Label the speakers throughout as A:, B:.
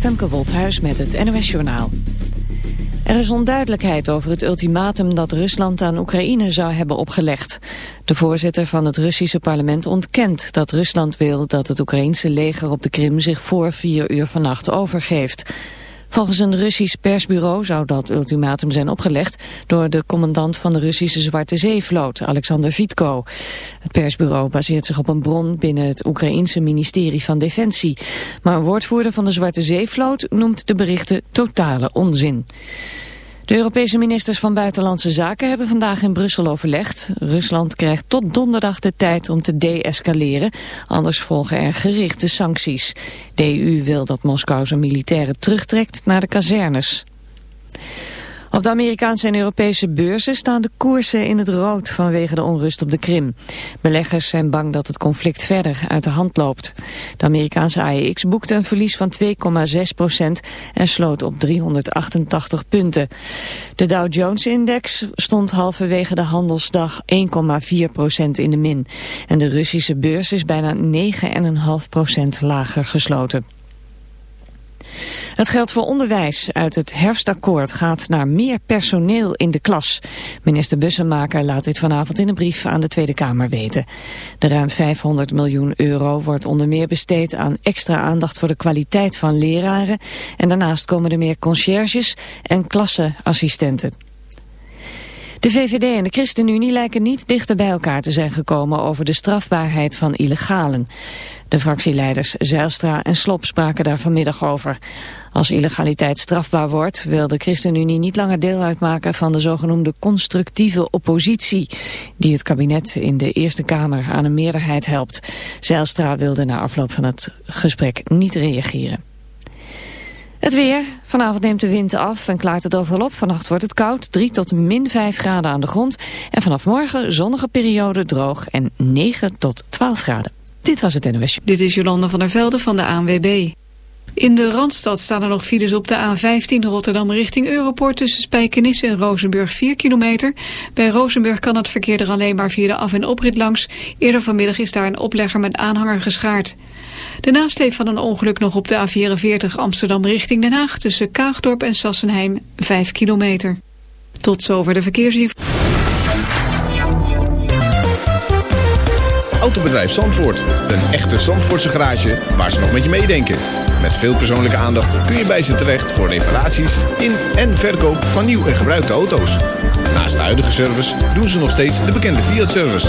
A: Femke Wolthuis met het NOS Journaal. Er is onduidelijkheid over het ultimatum dat Rusland aan Oekraïne zou hebben opgelegd. De voorzitter van het Russische parlement ontkent dat Rusland wil dat het Oekraïense leger op de Krim zich voor vier uur vannacht overgeeft. Volgens een Russisch persbureau zou dat ultimatum zijn opgelegd door de commandant van de Russische Zwarte Zeevloot, Alexander Vitko. Het persbureau baseert zich op een bron binnen het Oekraïense ministerie van Defensie. Maar een woordvoerder van de Zwarte Zeevloot noemt de berichten totale onzin. De Europese ministers van Buitenlandse Zaken hebben vandaag in Brussel overlegd. Rusland krijgt tot donderdag de tijd om te deescaleren, anders volgen er gerichte sancties. De EU wil dat Moskou zijn militairen terugtrekt naar de kazernes. Op de Amerikaanse en Europese beurzen staan de koersen in het rood vanwege de onrust op de Krim. Beleggers zijn bang dat het conflict verder uit de hand loopt. De Amerikaanse AEX boekte een verlies van 2,6 procent en sloot op 388 punten. De Dow Jones-index stond halverwege de handelsdag 1,4 procent in de min. En de Russische beurs is bijna 9,5 procent lager gesloten. Het geld voor onderwijs uit het herfstakkoord gaat naar meer personeel in de klas. Minister Bussemaker laat dit vanavond in een brief aan de Tweede Kamer weten. De ruim 500 miljoen euro wordt onder meer besteed aan extra aandacht voor de kwaliteit van leraren. En daarnaast komen er meer conciërges en klasseassistenten. De VVD en de ChristenUnie lijken niet dichter bij elkaar te zijn gekomen over de strafbaarheid van illegalen. De fractieleiders Zijlstra en Slop spraken daar vanmiddag over. Als illegaliteit strafbaar wordt, wil de ChristenUnie niet langer deel uitmaken van de zogenoemde constructieve oppositie, die het kabinet in de Eerste Kamer aan een meerderheid helpt. Zijlstra wilde na afloop van het gesprek niet reageren. Het weer. Vanavond neemt de wind af en klaart het overal op. Vannacht wordt het koud, 3 tot min 5 graden aan de grond. En vanaf morgen zonnige periode droog en 9 tot 12 graden. Dit was het NOS.
B: Dit is Jolanda van der Velde van de ANWB. In de Randstad staan er nog files op de A15 Rotterdam richting Europort... tussen Spijkenisse en Rozenburg 4 kilometer. Bij Rozenburg kan het verkeer er alleen maar via de af- en oprit langs. Eerder vanmiddag is daar een oplegger met aanhanger geschaard. De nasleep van een ongeluk nog op de A44 Amsterdam richting Den Haag... tussen Kaagdorp en Sassenheim 5 kilometer. Tot zover de verkeersinformatie.
C: Autobedrijf Zandvoort. Een echte Zandvoortse garage waar ze nog met je meedenken. Met veel persoonlijke aandacht kun je bij ze terecht voor reparaties in en verkoop van nieuw en gebruikte auto's. Naast de huidige service doen ze nog steeds de bekende Fiat-service.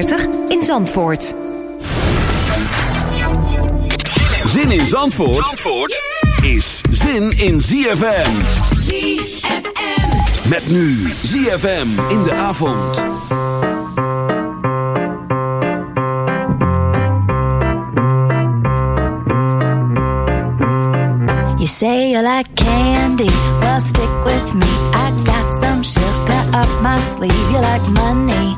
D: in Zandvoort.
E: Zin in Zandvoort, Zandvoort is zin in ZFM.
F: ZFM.
E: Met nu ZFM in de avond.
G: You say you like candy, well stick with me. I got some sugar up my sleeve. You like money,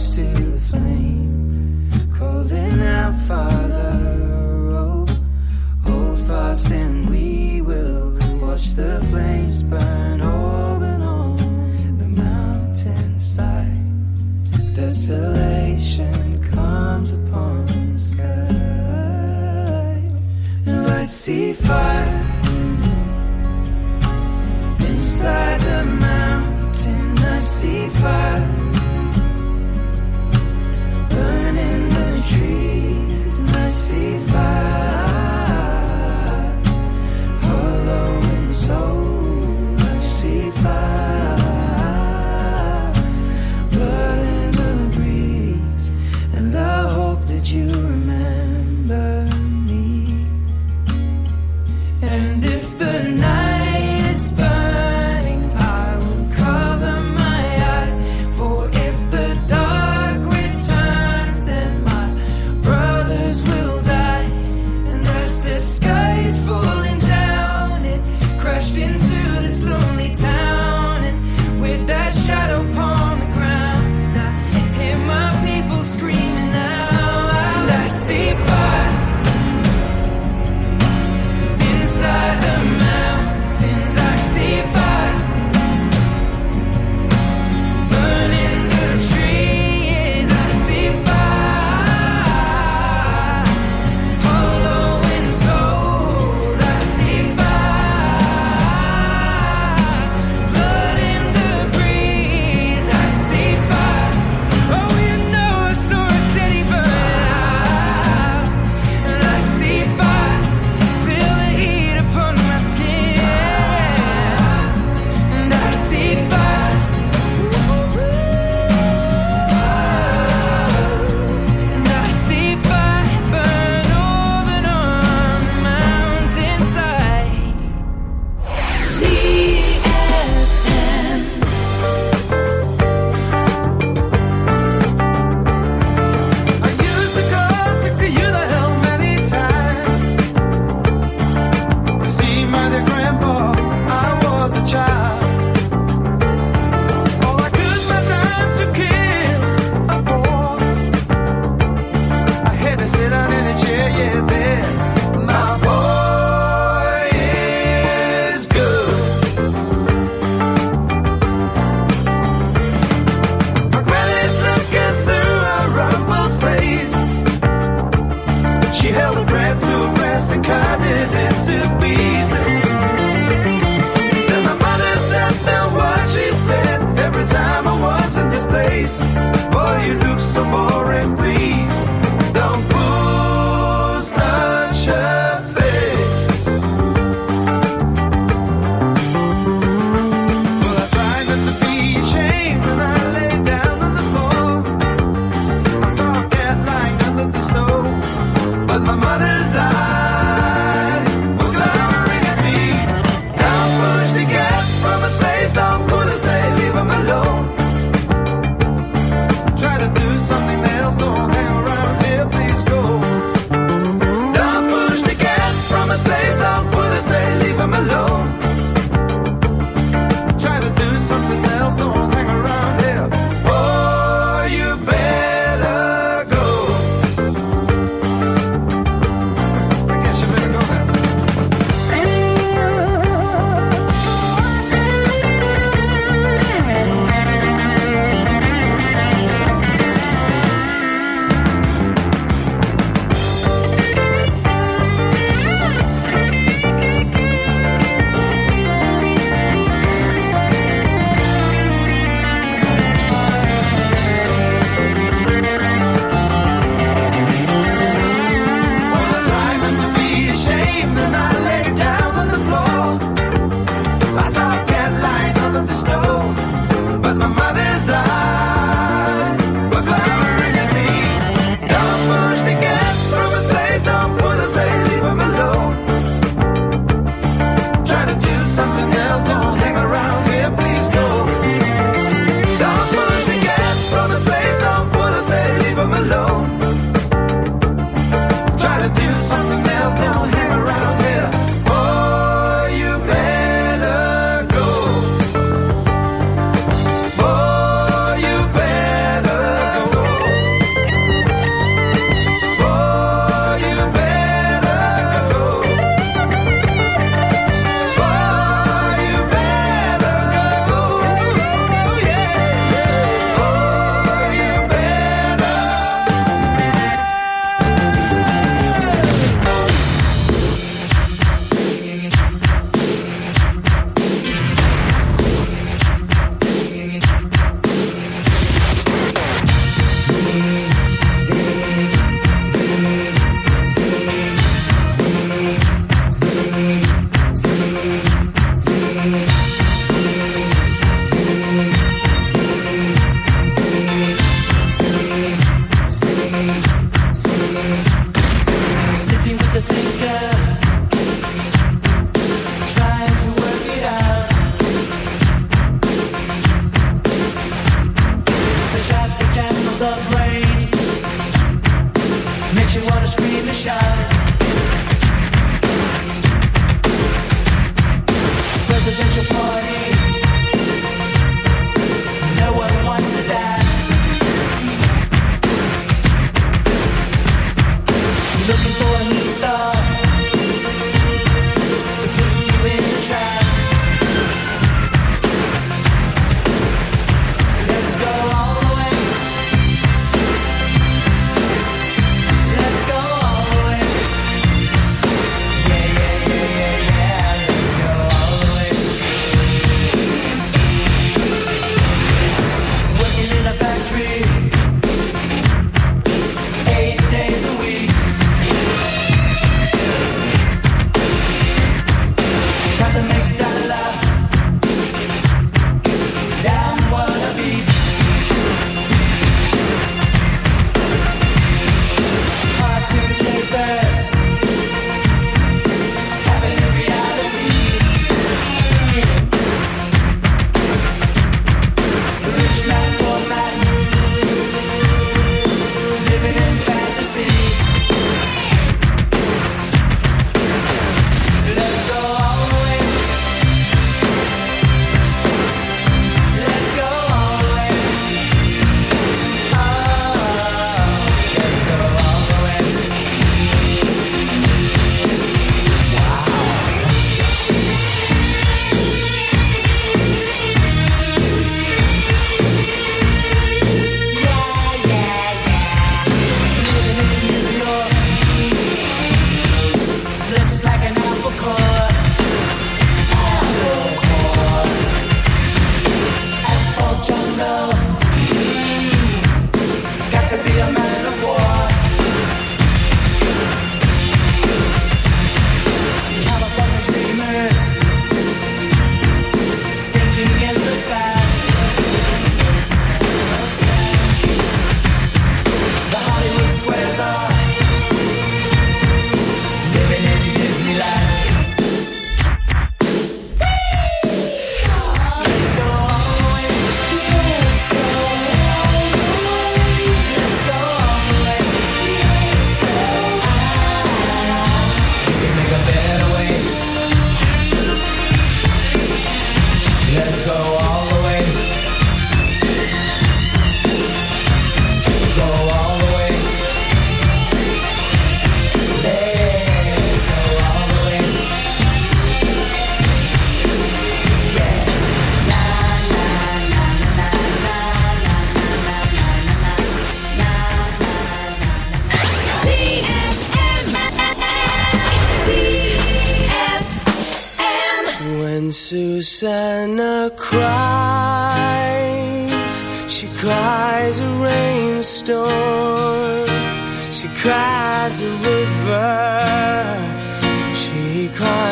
H: close to the flame. Calling out, Father, oh, hold fast and we will watch the flames burn open on the mountainside. Desolation comes upon the sky. And I see fire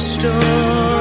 I: storm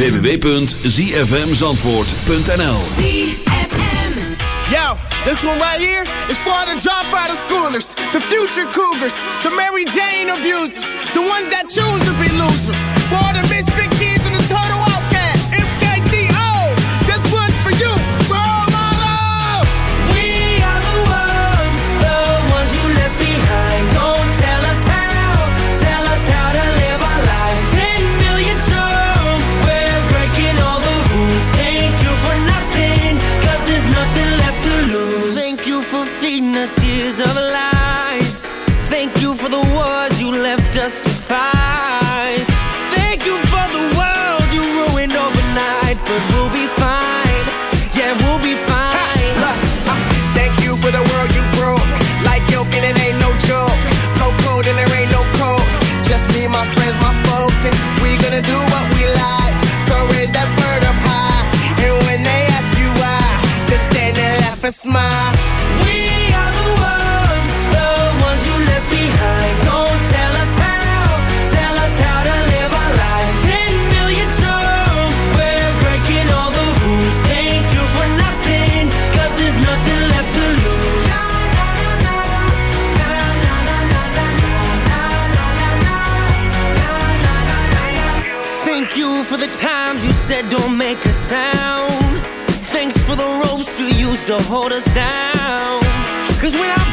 I: www.zfmzandvoort.nl
E: ZFM
J: Yo, this one right here is for the dropout of schoolers, the future cougars, the Mary Jane abusers, the ones that choose to be losers, for the misfit kids.
I: pieces of life hold us down. Cause when I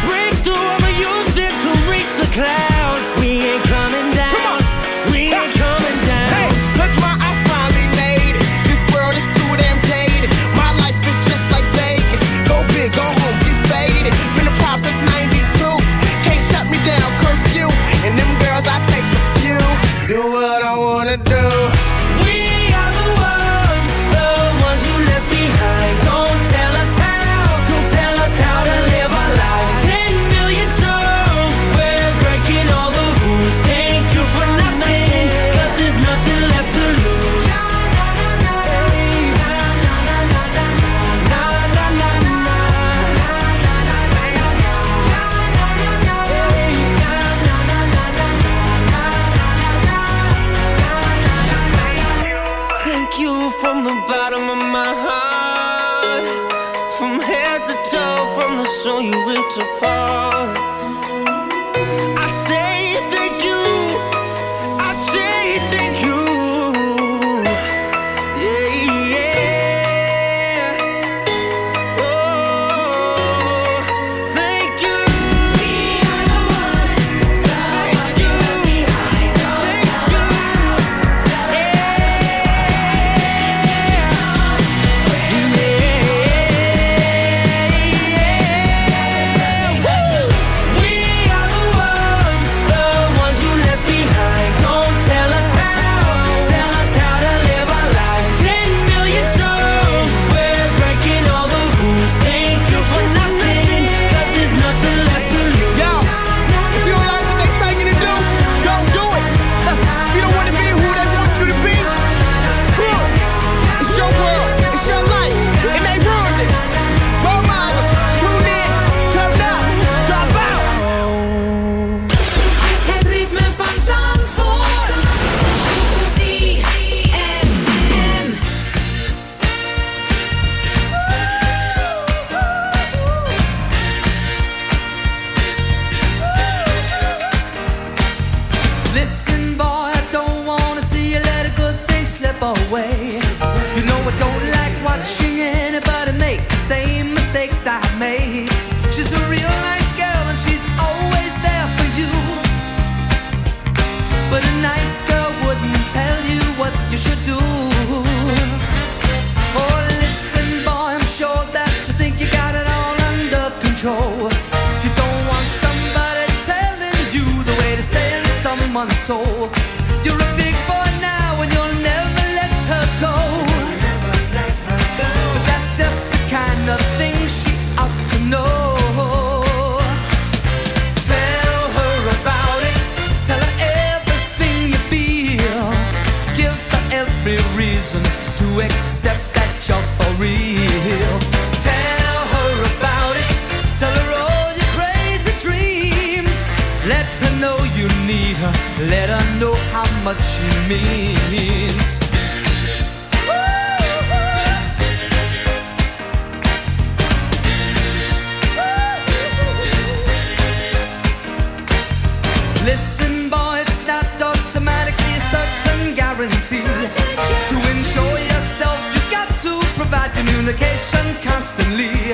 K: Let
L: her know how much she means. Listen, boy, it's not automatically a certain guarantee. To ensure yourself, you got to provide communication constantly.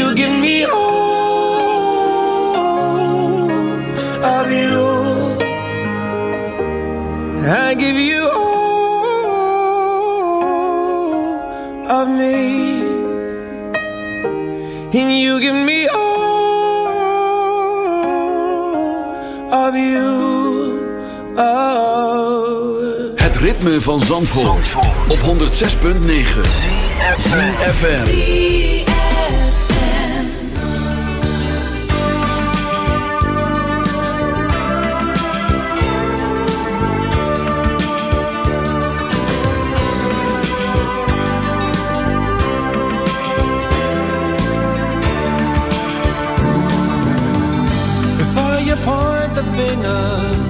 E: van Zandvoort, op 106.9 FM.
M: Before you point the finger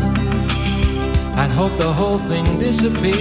M: and hope the whole thing disappears.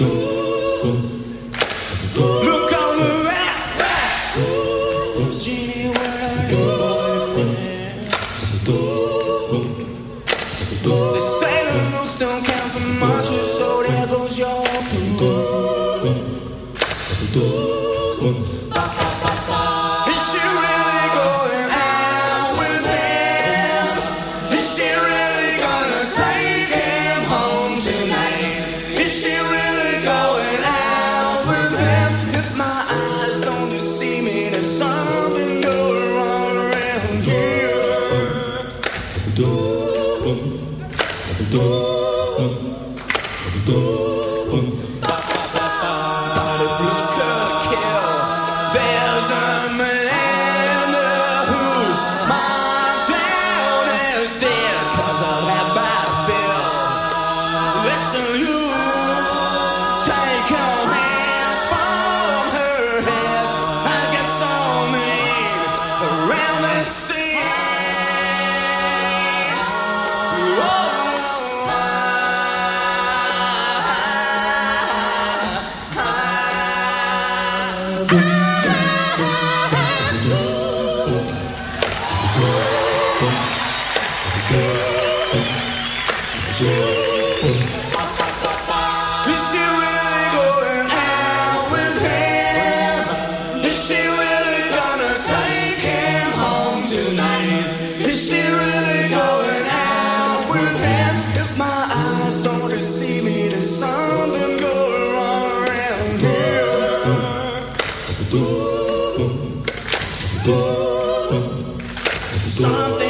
N: 灵 Something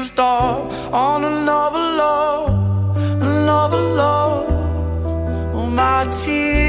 O: used
P: on another love, another love.
Q: Oh, my tears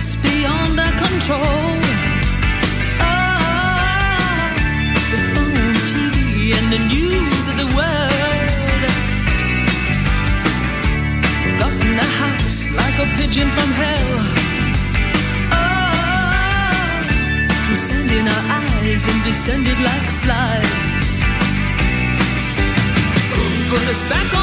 Q: it's beyond our control. Oh, the phone, TV, and the news of the world. Like a pigeon from hell. Oh, through sand in our eyes and descended like flies. Put us back on.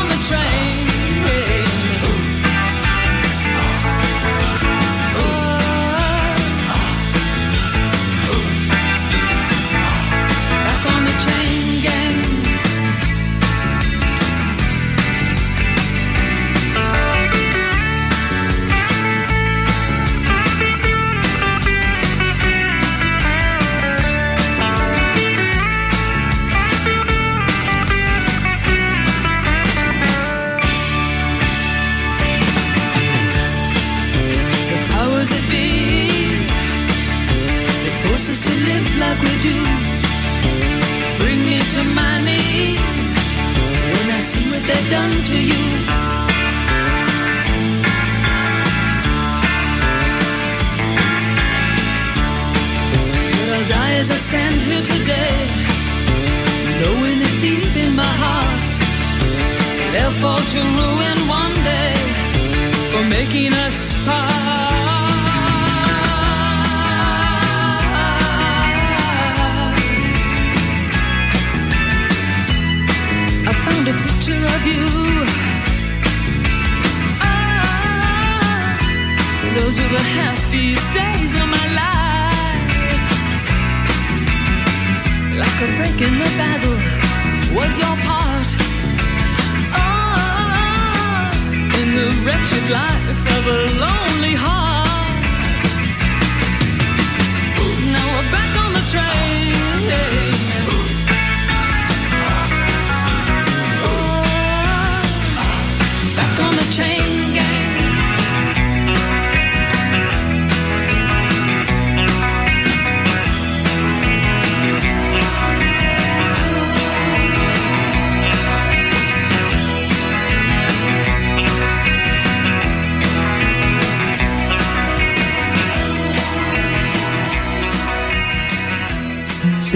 L: A break in the battle was your part. Ah, in the wretched life of a lonely heart. Now we're back on the train. Back on the chain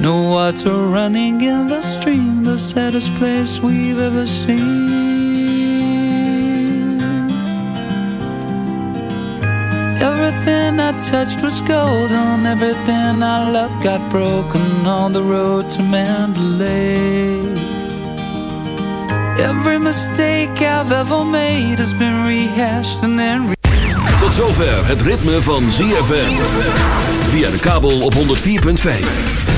M: No water running in the stream, the saddest place we've ever seen. Everything I touched was golden, everything I loved got broken on the road to Mandalay. Every mistake I've ever made has been rehashed and then
E: Tot zover het ritme van ZFM. Via de kabel op 104.5.